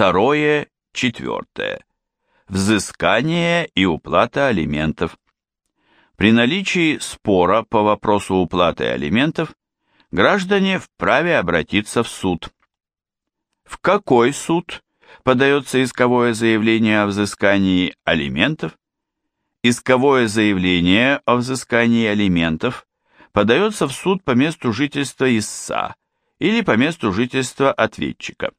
Второе, четвертое. Взыскание и уплата алиментов. При наличии спора по вопросу уплаты алиментов граждане вправе обратиться в суд. В какой суд подается исковое заявление о взыскании алиментов? Исковое заявление о взыскании алиментов подается в суд по месту жительства истца или по месту жительства ответчика.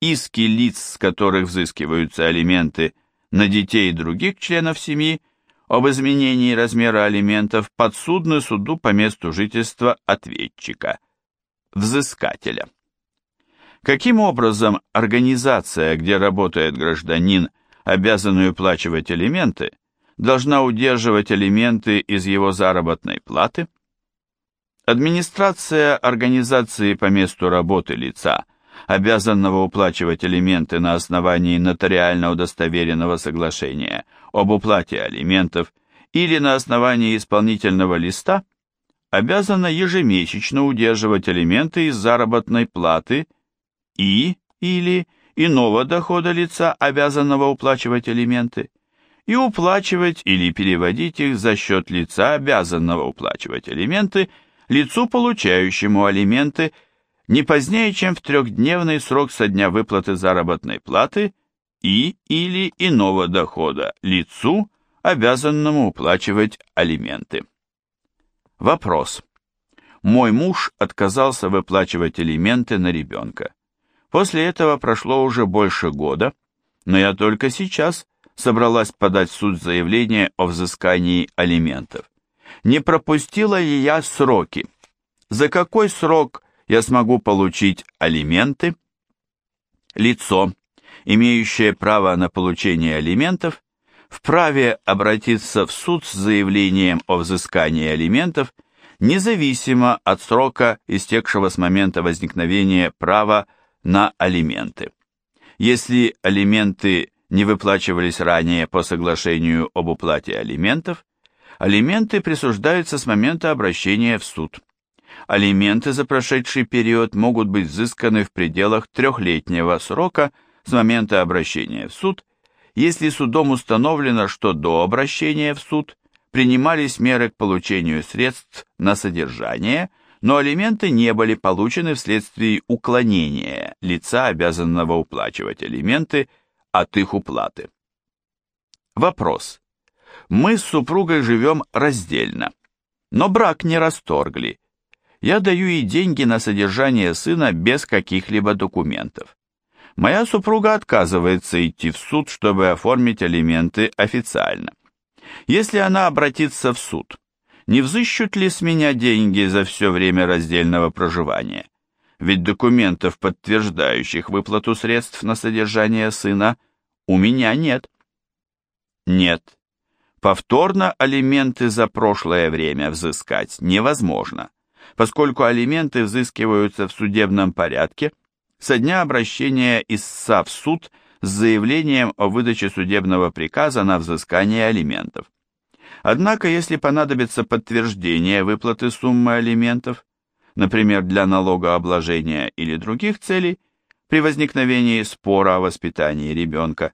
Иски лиц, с которых взыскиваются алименты на детей других членов семьи, об изменении размера алиментов подсудны суду по месту жительства ответчика, взыскателя. Каким образом организация, где работает гражданин, обязанный уплачивать алименты, должна удерживать алименты из его заработной платы? Администрация организации по месту работы лица, обязанного уплачивать алименты на основании нотариально удостоверенного соглашения об уплате алиментов или на основании исполнительного листа, обязана ежемесячно удерживать алименты из заработной платы и или иного дохода лица, обязанного уплачивать алименты, и уплачивать или переводить их за счет лица, обязанного уплачивать алименты, лицу, получающему алименты, не позднее, чем в трехдневный срок со дня выплаты заработной платы и или иного дохода лицу, обязанному уплачивать алименты. Вопрос. Мой муж отказался выплачивать алименты на ребенка. После этого прошло уже больше года, но я только сейчас собралась подать в суд заявление о взыскании алиментов. Не пропустила ли я сроки? За какой срок я смогу получить алименты? Лицо, имеющее право на получение алиментов, вправе обратиться в суд с заявлением о взыскании алиментов независимо от срока, истекшего с момента возникновения права на алименты. Если алименты не выплачивались ранее по соглашению об уплате алиментов, алименты присуждаются с момента обращения в суд. Алименты за прошедший период могут быть взысканы в пределах трехлетнего срока с момента обращения в суд, если судом установлено, что до обращения в суд принимались меры к получению средств на содержание, но алименты не были получены вследствие уклонения лица, обязанного уплачивать алименты, от их уплаты. Вопрос. Мы с супругой живем раздельно, но брак не расторгли. Я даю ей деньги на содержание сына без каких-либо документов. Моя супруга отказывается идти в суд, чтобы оформить алименты официально. Если она обратится в суд, не взыщут ли с меня деньги за все время раздельного проживания? Ведь документов, подтверждающих выплату средств на содержание сына, у меня нет. Нет. Повторно алименты за прошлое время взыскать невозможно, поскольку алименты взыскиваются в судебном порядке со дня обращения истца в суд с заявлением о выдаче судебного приказа на взыскание алиментов. Однако, если понадобится подтверждение выплаты суммы алиментов, например, для налогообложения или других целей, при возникновении спора о воспитании ребенка,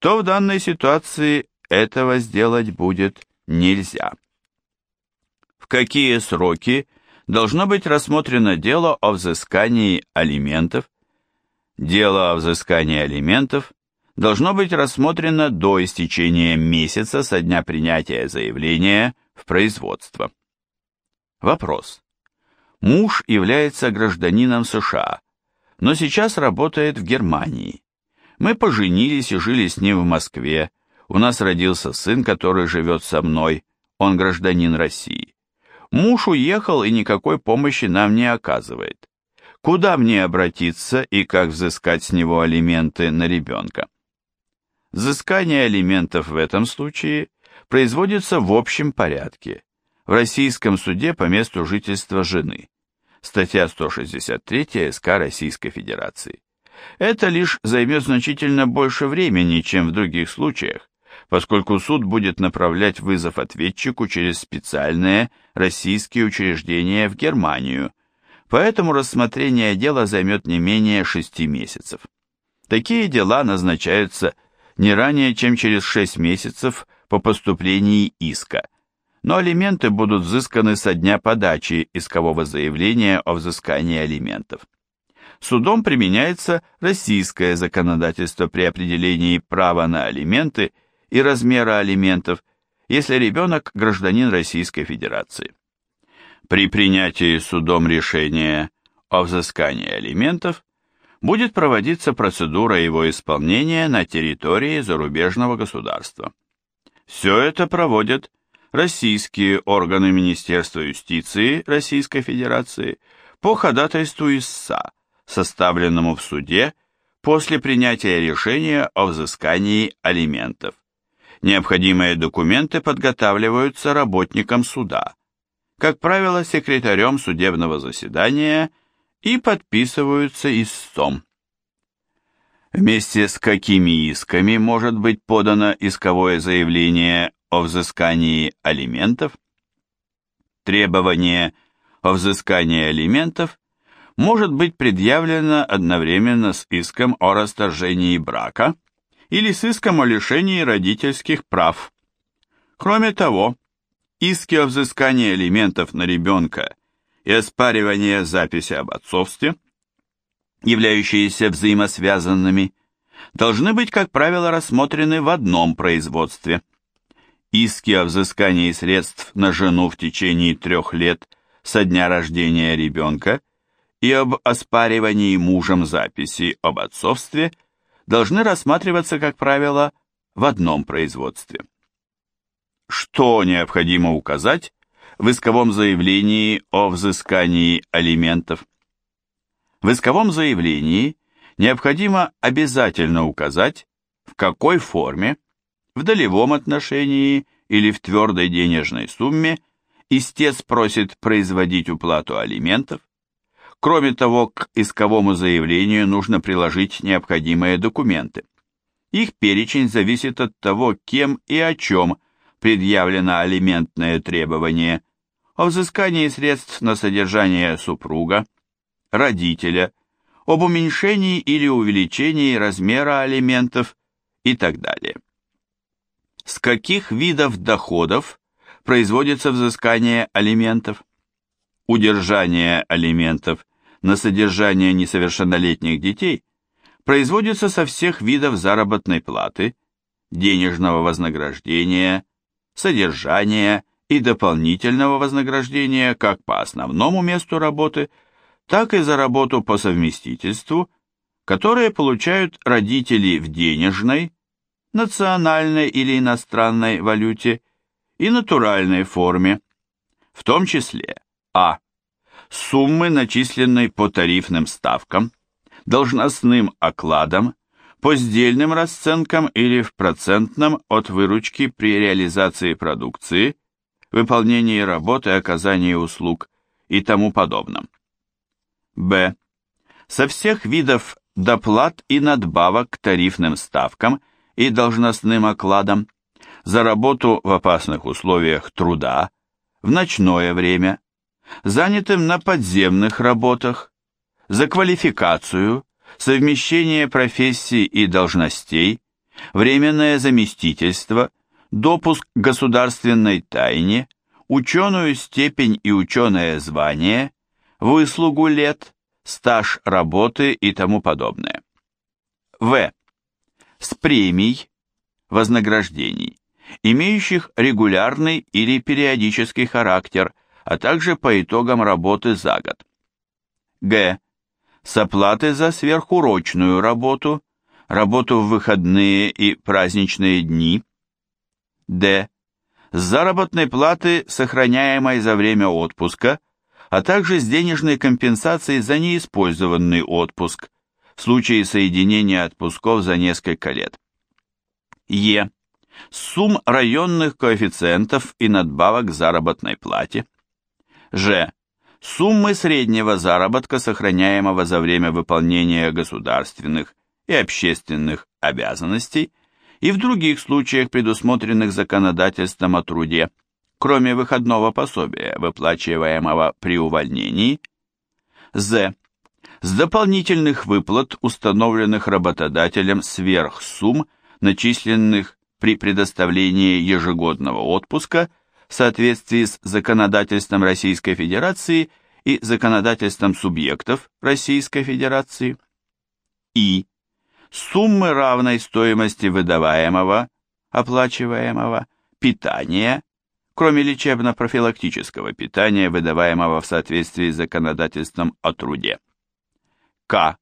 то в данной ситуации этого сделать будет нельзя. В какие сроки должно быть рассмотрено дело о взыскании алиментов? Дело о взыскании алиментов должно быть рассмотрено до истечения месяца со дня принятия заявления в производство. Вопрос. Муж является гражданином США, но сейчас работает в Германии. Мы поженились и жили с ним в Москве. У нас родился сын, который живет со мной. Он гражданин России. Муж уехал и никакой помощи нам не оказывает. Куда мне обратиться и как взыскать с него алименты на ребенка? Взыскание алиментов в этом случае производится в общем порядке, в российском суде по месту жительства жены. Статья 163 СК Российской Федерации. Это лишь займет значительно больше времени, чем в других случаях, поскольку суд будет направлять вызов ответчику через специальные российские учреждения в Германию, поэтому рассмотрение дела займет не менее шести месяцев. Такие дела назначаются не ранее, чем через 6 месяцев по поступлении иска, но алименты будут взысканы со дня подачи искового заявления о взыскании алиментов. Судом применяется российское законодательство при определении права на алименты и размера алиментов, если ребенок гражданин Российской Федерации. При принятии судом решения о взыскании алиментов будет проводиться процедура его исполнения на территории зарубежного государства. Все это проводят российские органы Министерства юстиции Российской Федерации по ходатайству ИССА, составленному в суде после принятия решения о взыскании алиментов. Необходимые документы подготавливаются работникам суда, как правило, секретарем судебного заседания и подписываются истцом. Вместе с какими исками может быть подано исковое заявление о взыскании алиментов? Требование о взыскании алиментов может быть предъявлено одновременно с иском о расторжении брака или с иском о лишении родительских прав. Кроме того, иски о взыскании алиментов на ребенка и оспаривание записи об отцовстве, являющиеся взаимосвязанными, должны быть, как правило, рассмотрены в одном производстве. Иски о взыскании средств на жену в течение трех лет со дня рождения ребенка и об оспаривании мужем записи об отцовстве должны рассматриваться, как правило, в одном производстве. Что необходимо указать в исковом заявлении о взыскании алиментов. В исковом заявлении необходимо обязательно указать, в какой форме, в долевом отношении или в твердой денежной сумме истец просит производить уплату алиментов. Кроме того, к исковому заявлению нужно приложить необходимые документы. Их перечень зависит от того, кем и о чем предъявлено алиментное требование о взыскании средств на содержание супруга, родителя, об уменьшении или увеличении размера алиментов и так далее. С каких видов доходов производится взыскание алиментов? Удержание алиментов на содержание несовершеннолетних детей производится со всех видов заработной платы, денежного вознаграждения, содержания и дополнительного вознаграждения как по основному месту работы, так и за работу по совместительству, которые получают родители в денежной, национальной или иностранной валюте и натуральной форме, в том числе а. Суммы, начисленной по тарифным ставкам, должностным окладам, по сдельным расценкам или в процентном от выручки при реализации продукции, выполнении работы, оказании услуг и тому подобном. Б. Со всех видов доплат и надбавок к тарифным ставкам и должностным окладам за работу в опасных условиях труда, в ночное время, занятым на подземных работах, за квалификацию, совмещение профессий и должностей, временное заместительство, допуск к государственной тайне, ученую степень и ученое звание, выслугу лет, стаж работы и тому подобное. В. С премий, вознаграждений, имеющих регулярный или периодический характер, а также по итогам работы за год. Г с оплаты за сверхурочную работу, работу в выходные и праздничные дни. Д. С заработной платы, сохраняемой за время отпуска, а также с денежной компенсацией за неиспользованный отпуск в случае соединения отпусков за несколько лет. Е. Сумм районных коэффициентов и надбавок к заработной плате. Ж суммы среднего заработка, сохраняемого за время выполнения государственных и общественных обязанностей и в других случаях, предусмотренных законодательством о труде, кроме выходного пособия, выплачиваемого при увольнении. З. С дополнительных выплат, установленных работодателем сверх сумм, начисленных при предоставлении ежегодного отпуска в соответствии с законодательством Российской Федерации и законодательством субъектов Российской Федерации. И. Суммы равной стоимости выдаваемого, оплачиваемого, питания, кроме лечебно-профилактического питания, выдаваемого в соответствии с законодательством о труде. К.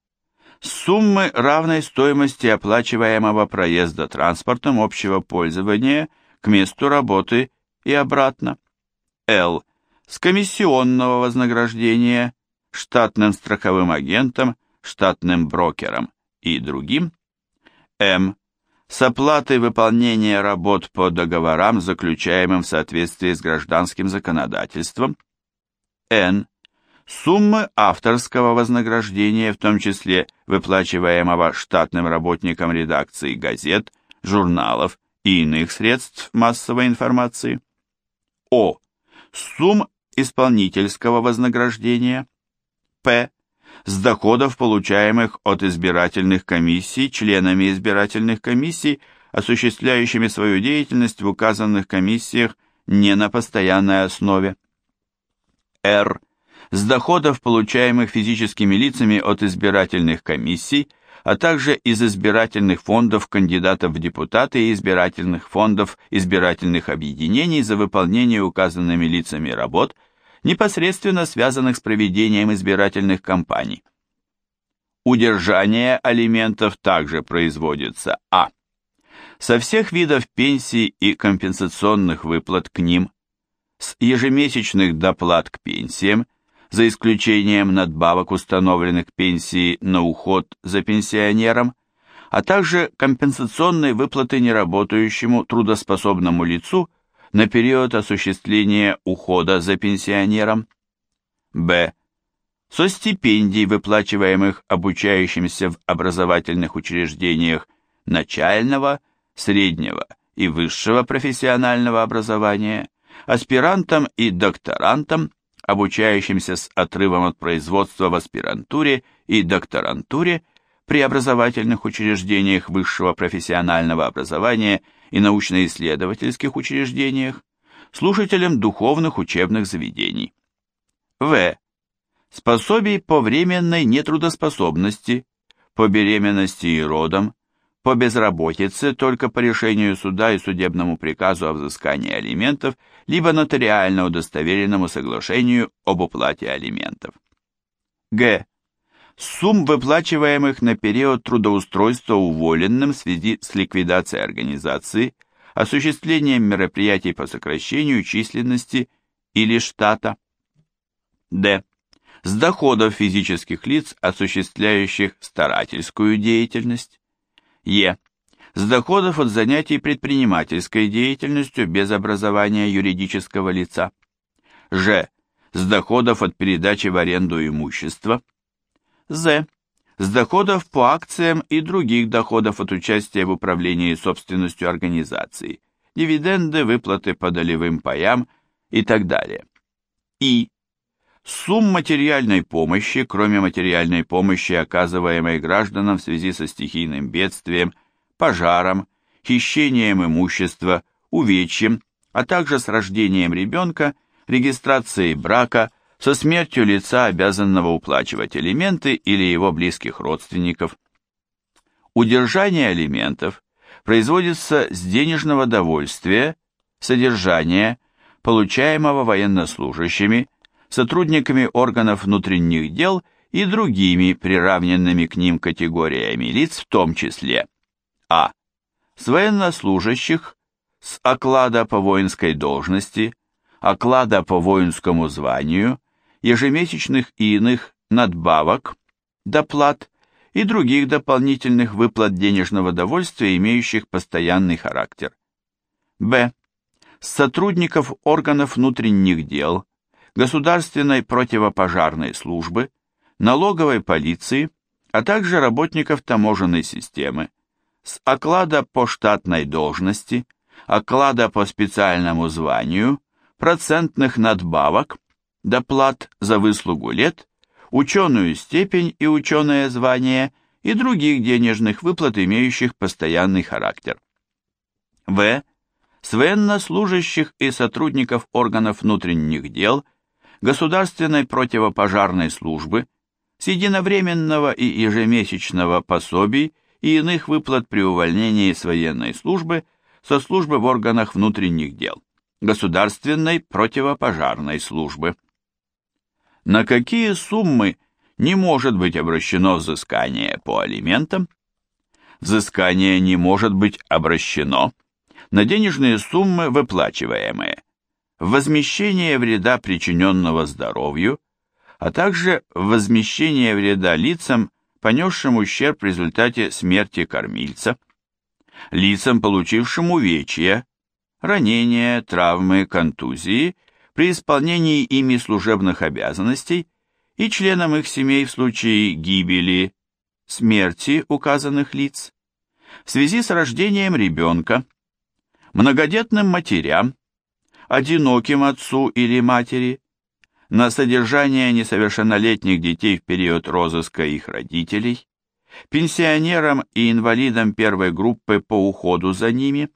Суммы равной стоимости оплачиваемого проезда транспортом общего пользования к месту работы и обратно. Л. С комиссионного вознаграждения штатным страховым агентом, штатным брокером и другим. М. С оплатой выполнения работ по договорам, заключаемым в соответствии с гражданским законодательством. Н Суммы авторского вознаграждения, в том числе выплачиваемого штатным работникам редакции газет, журналов и иных средств массовой информации. О. Сумм исполнительского вознаграждения. П. С доходов, получаемых от избирательных комиссий, членами избирательных комиссий, осуществляющими свою деятельность в указанных комиссиях не на постоянной основе. Р с доходов, получаемых физическими лицами от избирательных комиссий, а также из избирательных фондов кандидатов в депутаты и избирательных фондов избирательных объединений за выполнение указанными лицами работ, непосредственно связанных с проведением избирательных кампаний. Удержание алиментов также производится а. Со всех видов пенсий и компенсационных выплат к ним, с ежемесячных доплат к пенсиям за исключением надбавок, установленных пенсии на уход за пенсионером, а также компенсационной выплаты неработающему трудоспособному лицу на период осуществления ухода за пенсионером. Б. Со стипендий, выплачиваемых обучающимся в образовательных учреждениях начального, среднего и высшего профессионального образования, аспирантам и докторантам обучающимся с отрывом от производства в аспирантуре и докторантуре при образовательных учреждениях высшего профессионального образования и научно-исследовательских учреждениях, слушателям духовных учебных заведений. В. Способий по временной нетрудоспособности, по беременности и родам, по безработице только по решению суда и судебному приказу о взыскании алиментов, либо нотариально удостоверенному соглашению об уплате алиментов. Г. Сумм, выплачиваемых на период трудоустройства уволенным в связи с ликвидацией организации, осуществлением мероприятий по сокращению численности или штата. Д. С доходов физических лиц, осуществляющих старательскую деятельность. Е. С доходов от занятий предпринимательской деятельностью без образования юридического лица. Ж. С доходов от передачи в аренду имущества. З. С доходов по акциям и других доходов от участия в управлении собственностью организации, дивиденды, выплаты по долевым паям и так далее. И. Сумм материальной помощи, кроме материальной помощи, оказываемой гражданам в связи со стихийным бедствием, пожаром, хищением имущества, увечьем, а также с рождением ребенка, регистрацией брака, со смертью лица, обязанного уплачивать алименты или его близких родственников. Удержание алиментов производится с денежного довольствия, содержания, получаемого военнослужащими, сотрудниками органов внутренних дел и другими приравненными к ним категориями лиц, в том числе а. с военнослужащих, с оклада по воинской должности, оклада по воинскому званию, ежемесячных и иных надбавок, доплат и других дополнительных выплат денежного довольствия, имеющих постоянный характер. Б. С сотрудников органов внутренних дел, государственной противопожарной службы, налоговой полиции, а также работников таможенной системы, с оклада по штатной должности, оклада по специальному званию, процентных надбавок, доплат за выслугу лет, ученую степень и ученое звание и других денежных выплат, имеющих постоянный характер. В. С военнослужащих и сотрудников органов внутренних дел, государственной противопожарной службы, с единовременного и ежемесячного пособий и иных выплат при увольнении с военной службы со службы в органах внутренних дел, государственной противопожарной службы. На какие суммы не может быть обращено взыскание по алиментам? Взыскание не может быть обращено на денежные суммы, выплачиваемые возмещение вреда, причиненного здоровью, а также возмещение вреда лицам, понесшим ущерб в результате смерти кормильца, лицам, получившим увечья, ранения, травмы, контузии при исполнении ими служебных обязанностей и членам их семей в случае гибели, смерти указанных лиц, в связи с рождением ребенка, многодетным матерям, одиноким отцу или матери, на содержание несовершеннолетних детей в период розыска их родителей, пенсионерам и инвалидам первой группы по уходу за ними,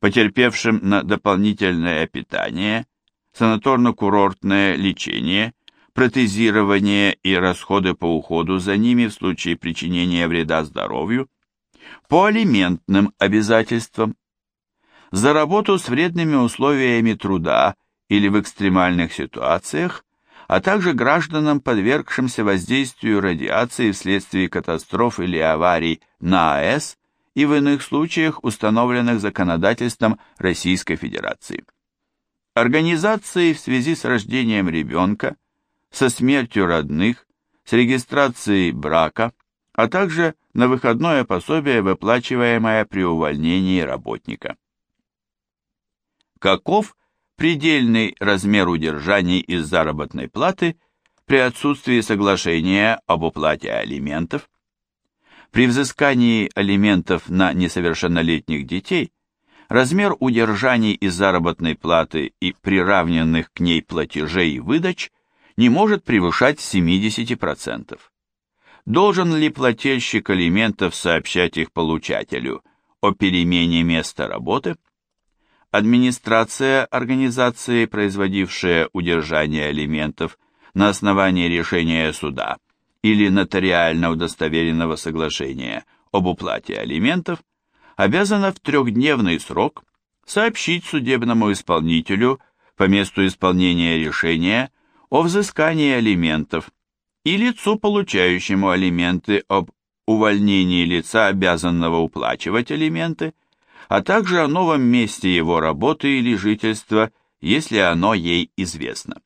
потерпевшим на дополнительное питание, санаторно-курортное лечение, протезирование и расходы по уходу за ними в случае причинения вреда здоровью, по алиментным обязательствам, за работу с вредными условиями труда или в экстремальных ситуациях, а также гражданам, подвергшимся воздействию радиации вследствие катастроф или аварий на АЭС и в иных случаях, установленных законодательством Российской Федерации. Организации в связи с рождением ребенка, со смертью родных, с регистрацией брака, а также на выходное пособие, выплачиваемое при увольнении работника. Каков предельный размер удержаний из заработной платы при отсутствии соглашения об уплате алиментов. При взыскании алиментов на несовершеннолетних детей размер удержаний из заработной платы и приравненных к ней платежей и выдач не может превышать 70%. Должен ли плательщик алиментов сообщать их получателю о перемене места работы? Администрация организации, производившая удержание алиментов на основании решения суда или нотариально удостоверенного соглашения об уплате алиментов, обязана в трехдневный срок сообщить судебному исполнителю по месту исполнения решения о взыскании алиментов и лицу, получающему алименты об увольнении лица, обязанного уплачивать алименты, а также о новом месте его работы или жительства, если оно ей известно.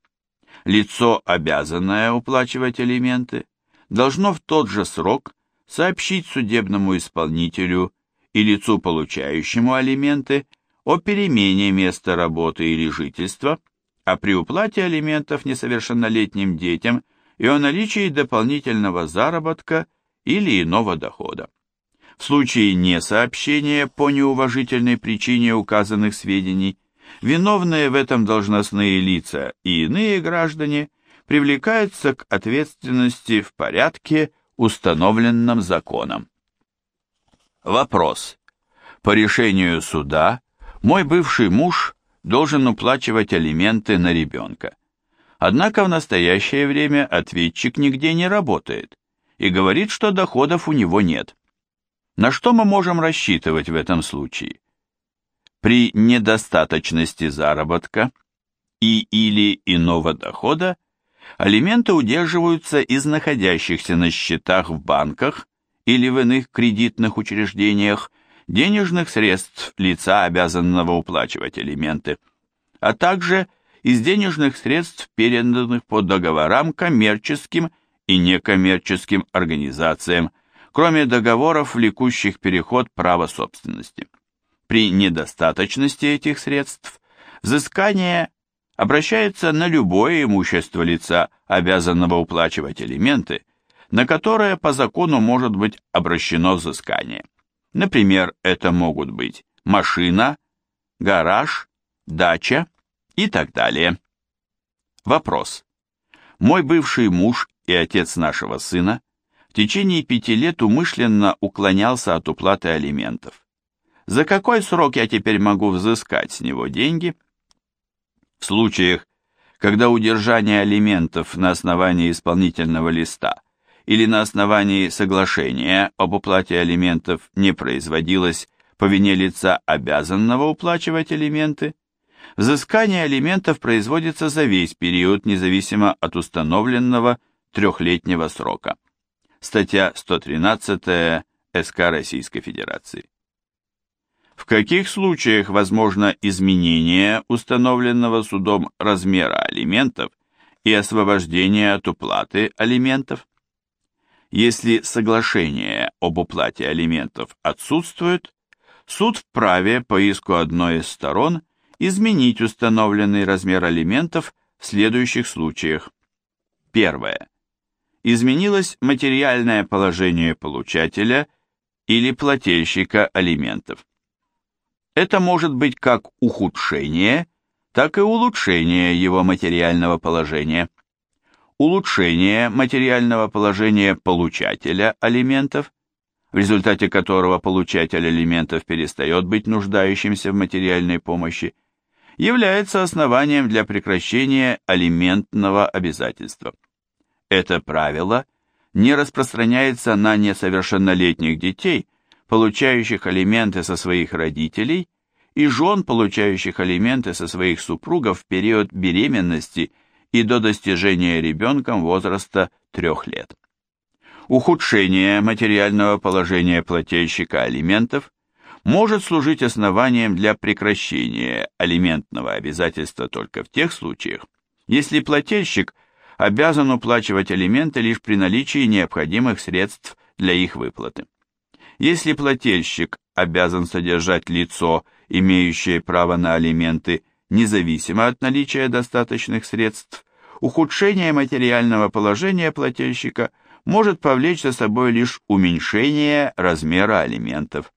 Лицо, обязанное уплачивать алименты, должно в тот же срок сообщить судебному исполнителю и лицу, получающему алименты, о перемене места работы или жительства, а при уплате алиментов несовершеннолетним детям и о наличии дополнительного заработка или иного дохода. В случае несообщения по неуважительной причине указанных сведений, виновные в этом должностные лица и иные граждане привлекаются к ответственности в порядке, установленном законом. Вопрос. По решению суда мой бывший муж должен уплачивать алименты на ребенка. Однако в настоящее время ответчик нигде не работает и говорит, что доходов у него нет. На что мы можем рассчитывать в этом случае? При недостаточности заработка и или иного дохода алименты удерживаются из находящихся на счетах в банках или в иных кредитных учреждениях денежных средств лица, обязанного уплачивать алименты, а также из денежных средств, переданных по договорам коммерческим и некоммерческим организациям, кроме договоров, влекущих переход права собственности. При недостаточности этих средств взыскание обращается на любое имущество лица, обязанного уплачивать элементы, на которое по закону может быть обращено взыскание. Например, это могут быть машина, гараж, дача и так далее. Вопрос. Мой бывший муж и отец нашего сына, в течение пяти лет умышленно уклонялся от уплаты алиментов. За какой срок я теперь могу взыскать с него деньги? В случаях, когда удержание алиментов на основании исполнительного листа или на основании соглашения об уплате алиментов не производилось по вине лица, обязанного уплачивать алименты, взыскание алиментов производится за весь период, независимо от установленного трехлетнего срока. Статья 113 СК Российской Федерации. В каких случаях возможно изменение установленного судом размера алиментов и освобождение от уплаты алиментов? Если соглашение об уплате алиментов отсутствует, суд вправе по иску одной из сторон изменить установленный размер алиментов в следующих случаях. Первое. Изменилось материальное положение получателя или плательщика алиментов. Это может быть как ухудшение, так и улучшение его материального положения. Улучшение материального положения получателя алиментов, в результате которого получатель алиментов перестает быть нуждающимся в материальной помощи, является основанием для прекращения алиментного обязательства. Это правило не распространяется на несовершеннолетних детей – получающих алименты со своих родителей, и жен, получающих алименты со своих супругов в период беременности и до достижения ребенком возраста трех лет. Ухудшение материального положения плательщика алиментов может служить основанием для прекращения алиментного обязательства только в тех случаях, если плательщик обязан уплачивать алименты лишь при наличии необходимых средств для их выплаты. Если плательщик обязан содержать лицо, имеющее право на алименты, независимо от наличия достаточных средств, ухудшение материального положения плательщика может повлечь за собой лишь уменьшение размера алиментов.